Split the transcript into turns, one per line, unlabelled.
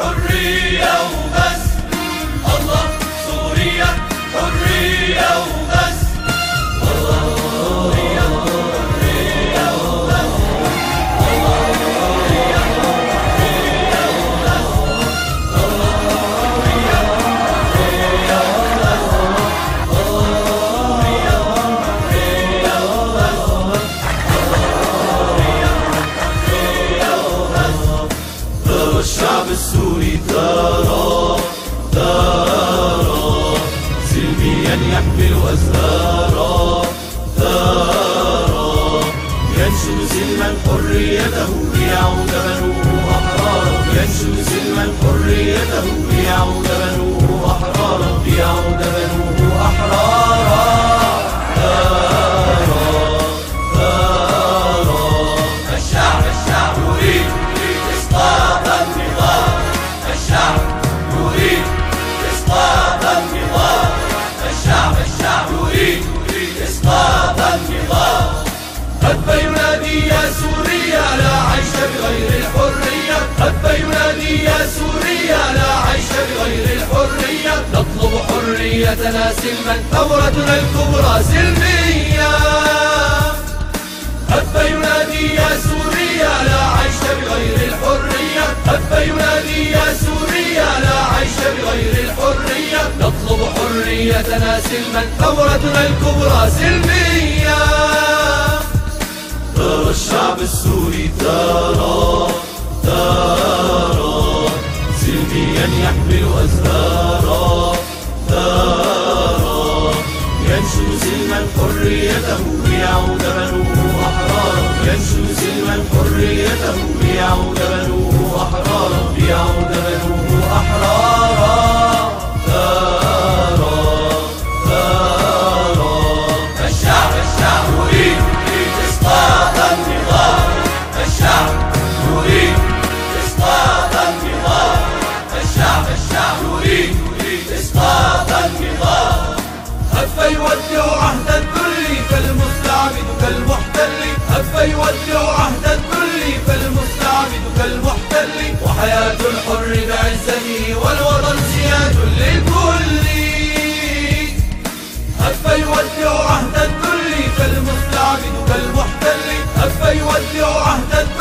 Korea! الشعب السوري حريتنا سلما ثورتنا الكبرى سلمية. هب ينادي يا سوريا لا عيش بغير الحرية. هب ينادي يا سوريا لا عيش بغير الحرية. نطلب حريتنا سلما. ثورتنا الكبرى سلمية. ترى الشعب السوري ترى سلما حريته ليعود بنوه أحرارا ينشد سلما حريته ليعود بنوه أحرارا ليعود بنوه أحرارا. ثارا ثارا الشعب الشعب يريد إسقاط النظام. الشعب يريد إسقاط النظام. الشعب الشعب يريد إسقاط النظام. هب يودع عهد الذل فالمستعبد كالمحتل هب يودع عهد الذل. فالمستعبد كالمحتل وحياة الحر بعزته والوطن سياد للكل. هب يودع عهد الذل. فالمستعبد كالمحتل هب يودع عهد الذل.